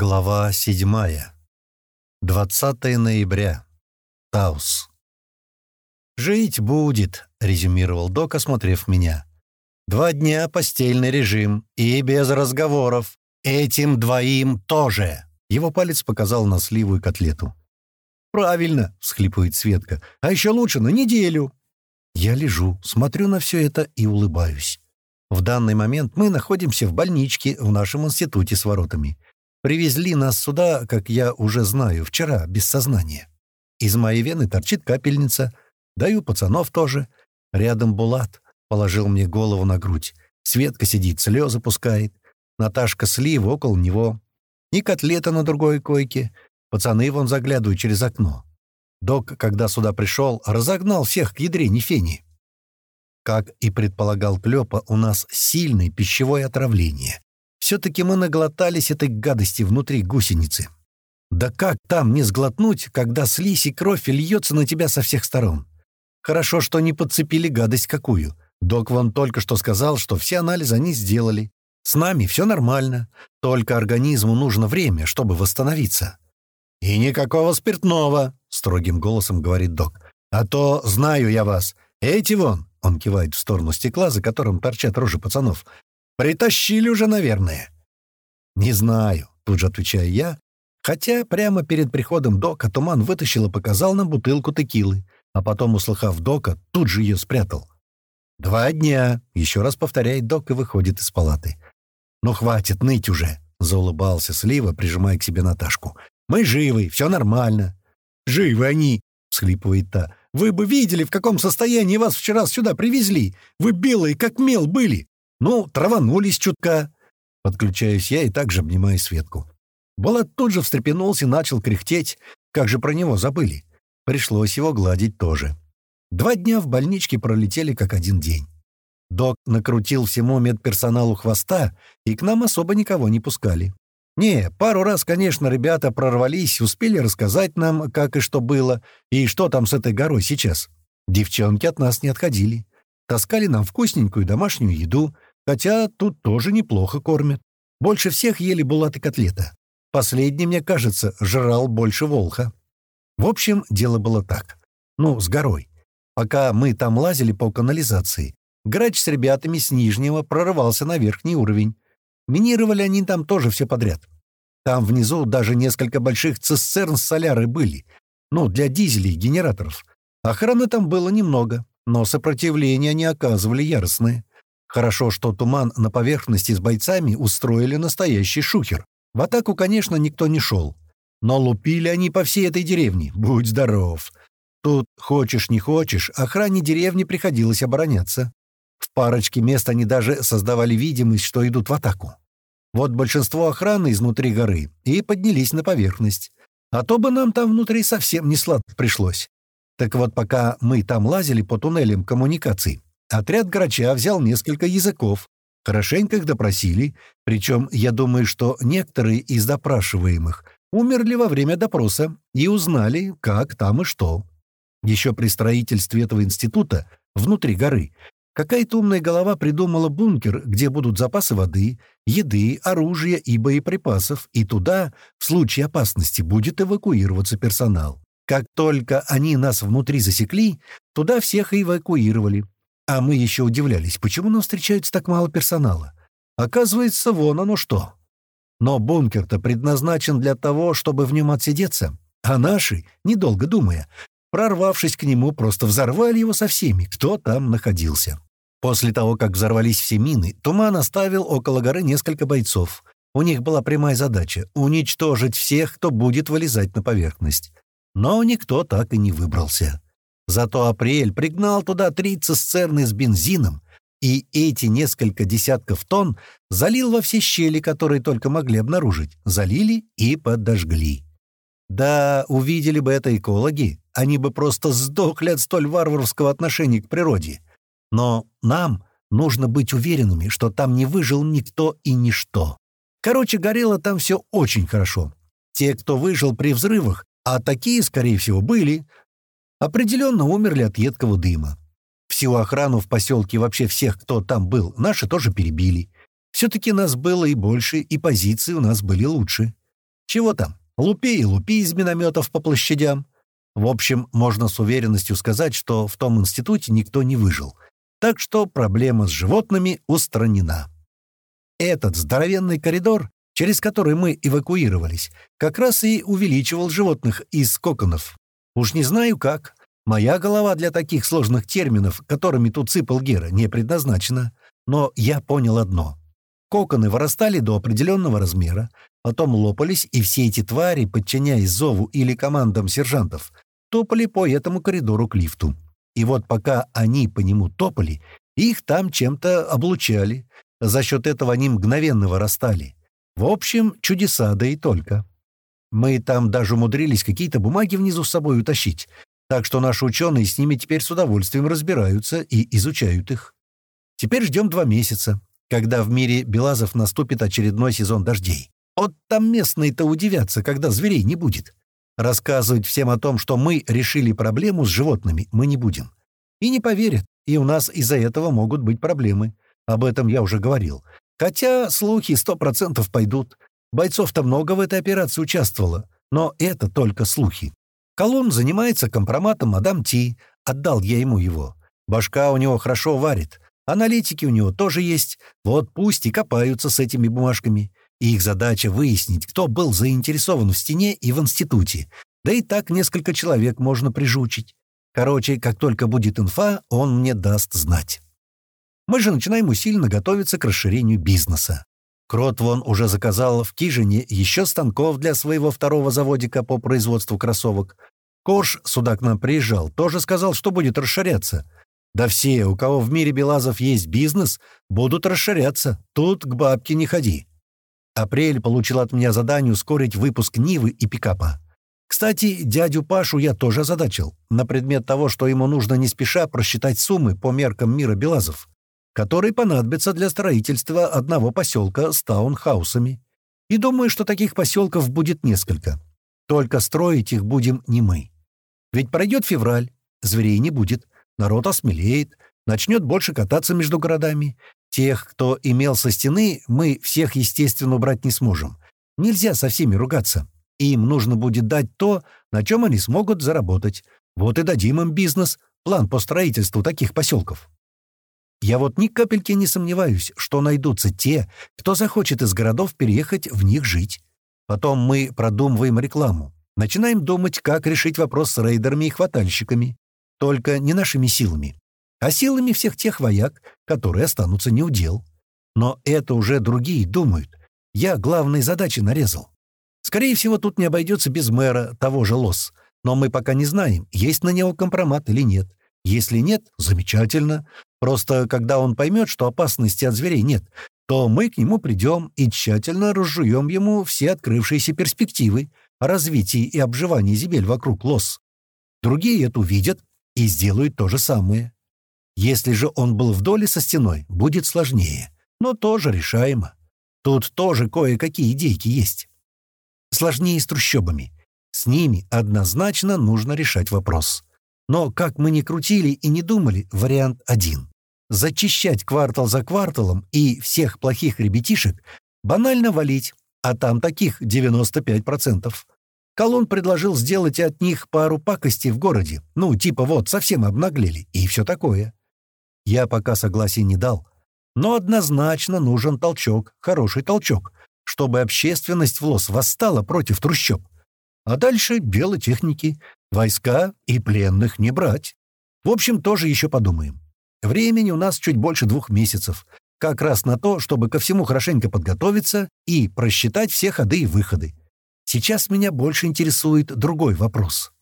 Глава 7. 20 ноября. Таус. «Жить будет», — резюмировал док, осмотрев меня. «Два дня постельный режим и без разговоров. Этим двоим тоже». Его палец показал на сливу и котлету. «Правильно», — всхлипывает Светка. «А еще лучше на неделю». Я лежу, смотрю на все это и улыбаюсь. В данный момент мы находимся в больничке в нашем институте с воротами. Привезли нас сюда, как я уже знаю, вчера, без сознания. Из моей вены торчит капельница. Даю пацанов тоже. Рядом Булат. Положил мне голову на грудь. Светка сидит, слезы пускает. Наташка слива около него. И котлета на другой койке. Пацаны вон заглядывают через окно. Док, когда сюда пришел, разогнал всех к ядрене фени. Как и предполагал Клёпа, у нас сильное пищевое отравление. Все-таки мы наглотались этой гадости внутри гусеницы. Да как там не сглотнуть, когда слизь и кровь льется на тебя со всех сторон? Хорошо, что не подцепили гадость какую. Док вон только что сказал, что все анализы они сделали. С нами все нормально, только организму нужно время, чтобы восстановиться. «И никакого спиртного», — строгим голосом говорит док. «А то знаю я вас. Эти вон», — он кивает в сторону стекла, за которым торчат рожи пацанов, Притащили уже, наверное». «Не знаю», — тут же отвечаю я, хотя прямо перед приходом Дока Туман вытащил и показал нам бутылку текилы, а потом, услыхав Дока, тут же ее спрятал. «Два дня», — еще раз повторяет Док и выходит из палаты. «Ну хватит ныть уже», — заулыбался Слива, прижимая к себе Наташку. «Мы живы, все нормально». «Живы они», — всхлипывает та. «Вы бы видели, в каком состоянии вас вчера сюда привезли. Вы белые, как мел, были. «Ну, траванулись чутка». Подключаюсь я и также обнимаю Светку. Булат тут же встрепенулся и начал кряхтеть. Как же про него забыли? Пришлось его гладить тоже. Два дня в больничке пролетели как один день. Док накрутил всему медперсоналу хвоста, и к нам особо никого не пускали. Не, пару раз, конечно, ребята прорвались, успели рассказать нам, как и что было, и что там с этой горой сейчас. Девчонки от нас не отходили. Таскали нам вкусненькую домашнюю еду, Хотя тут тоже неплохо кормят. Больше всех ели булат и котлета. Последний, мне кажется, жрал больше волха. В общем, дело было так. Ну, с горой. Пока мы там лазили по канализации, грач с ребятами с нижнего прорывался на верхний уровень. Минировали они там тоже все подряд. Там внизу даже несколько больших цистерн с солярой были. Ну, для дизелей генераторов. Охраны там было немного, но сопротивление они оказывали яростное. Хорошо, что туман на поверхности с бойцами устроили настоящий шухер. В атаку, конечно, никто не шел. Но лупили они по всей этой деревне. Будь здоров. Тут, хочешь не хочешь, охране деревни приходилось обороняться. В парочке мест они даже создавали видимость, что идут в атаку. Вот большинство охраны изнутри горы и поднялись на поверхность. А то бы нам там внутри совсем не сладко пришлось. Так вот, пока мы там лазили по туннелям коммуникаций, Отряд Грача взял несколько языков, хорошенько их допросили, причем я думаю, что некоторые из допрашиваемых умерли во время допроса и узнали, как там и что. Еще при строительстве этого института, внутри горы, какая-то умная голова придумала бункер, где будут запасы воды, еды, оружия и боеприпасов, и туда, в случае опасности, будет эвакуироваться персонал. Как только они нас внутри засекли, туда всех и эвакуировали, а мы еще удивлялись, почему нам встречается так мало персонала. Оказывается, вон оно что. Но бункер-то предназначен для того, чтобы в нем отсидеться. А наши, недолго думая, прорвавшись к нему, просто взорвали его со всеми, кто там находился. После того, как взорвались все мины, Туман оставил около горы несколько бойцов. У них была прямая задача — уничтожить всех, кто будет вылезать на поверхность. Но никто так и не выбрался. Зато Апрель пригнал туда три цистерны с бензином, и эти несколько десятков тонн залил во все щели, которые только могли обнаружить, залили и подожгли. Да, увидели бы это экологи, они бы просто сдохли от столь варварского отношения к природе. Но нам нужно быть уверенными, что там не выжил никто и ничто. Короче, горело там все очень хорошо. Те, кто выжил при взрывах, а такие, скорее всего, были, определенно умерли от едкого дыма. Всю охрану в поселке вообще всех, кто там был, наши тоже перебили. Все-таки нас было и больше, и позиции у нас были лучше. Чего там? Лупи и лупи из минометов по площадям. В общем, можно с уверенностью сказать, что в том институте никто не выжил. Так что проблема с животными устранена. Этот здоровенный коридор, через который мы эвакуировались, как раз и увеличивал животных из коконов. Уж не знаю как. Моя голова для таких сложных терминов, которыми тут сыпал Гера, не предназначена. Но я понял одно. Коконы вырастали до определенного размера, потом лопались, и все эти твари, подчиняясь зову или командам сержантов, топали по этому коридору к лифту. И вот пока они по нему топали, их там чем-то облучали. За счет этого они мгновенно вырастали. В общем, чудеса, да и только. Мы там даже умудрились какие-то бумаги внизу с собой утащить, так что наши ученые с ними теперь с удовольствием разбираются и изучают их. Теперь ждем два месяца когда в мире Белазов наступит очередной сезон дождей. Вот там местные-то удивятся, когда зверей не будет. Рассказывать всем о том, что мы решили проблему с животными, мы не будем. И не поверят, и у нас из-за этого могут быть проблемы. Об этом я уже говорил. Хотя слухи сто процентов пойдут. Бойцов-то много в этой операции участвовало, но это только слухи. Колон занимается компроматом мадам Ти, отдал я ему его. Башка у него хорошо варит, Аналитики у него тоже есть, вот пусть и копаются с этими бумажками. Их задача выяснить, кто был заинтересован в стене и в институте. Да и так несколько человек можно прижучить. Короче, как только будет инфа, он мне даст знать. Мы же начинаем усиленно готовиться к расширению бизнеса. Крот вон уже заказал в Кижине еще станков для своего второго заводика по производству кроссовок. Кош сюда к нам приезжал, тоже сказал, что будет расширяться. Да все, у кого в мире Белазов есть бизнес, будут расширяться. Тут к бабке не ходи. Апрель получил от меня задание ускорить выпуск Нивы и пикапа. Кстати, дядю Пашу я тоже озадачил, на предмет того, что ему нужно не спеша просчитать суммы по меркам мира Белазов, которые понадобятся для строительства одного поселка с таунхаусами. И думаю, что таких поселков будет несколько. Только строить их будем не мы. Ведь пройдет февраль, зверей не будет, народ осмелеет, начнет больше кататься между городами. Тех, кто имел со стены, мы всех, естественно, убрать не сможем. Нельзя со всеми ругаться. Им нужно будет дать то, на чем они смогут заработать. Вот и дадим им бизнес, план по строительству таких поселков. Я вот ни капельки не сомневаюсь, что найдутся те, кто захочет из городов переехать в них жить. Потом мы продумываем рекламу. Начинаем думать, как решить вопрос с рейдерами и хватальщиками. Только не нашими силами, а силами всех тех вояк, которые останутся не у дел. Но это уже другие думают. Я главные задачи нарезал. Скорее всего, тут не обойдется без мэра того же Лос. Но мы пока не знаем, есть на него компромат или нет. Если нет, замечательно. Просто когда он поймет, что опасности от зверей нет, то мы к нему придем и тщательно разжуем ему все открывшиеся перспективы о развитии и обживании земель вокруг Лос. Другие это увидят и сделают то же самое. Если же он был в доле со стеной, будет сложнее, но тоже решаемо. Тут тоже кое-какие идейки есть. Сложнее с трущобами. С ними однозначно нужно решать вопрос. Но, как мы ни крутили и не думали, вариант один. Зачищать квартал за кварталом и всех плохих ребятишек банально валить, а там таких 95%. Колон предложил сделать от них пару пакостей в городе. Ну, типа вот, совсем обнаглели и все такое. Я пока согласия не дал. Но однозначно нужен толчок, хороший толчок, чтобы общественность в Лос восстала против трущоб. А дальше дело техники, войска и пленных не брать. В общем, тоже еще подумаем. Времени у нас чуть больше двух месяцев. Как раз на то, чтобы ко всему хорошенько подготовиться и просчитать все ходы и выходы. Сейчас меня больше интересует другой вопрос.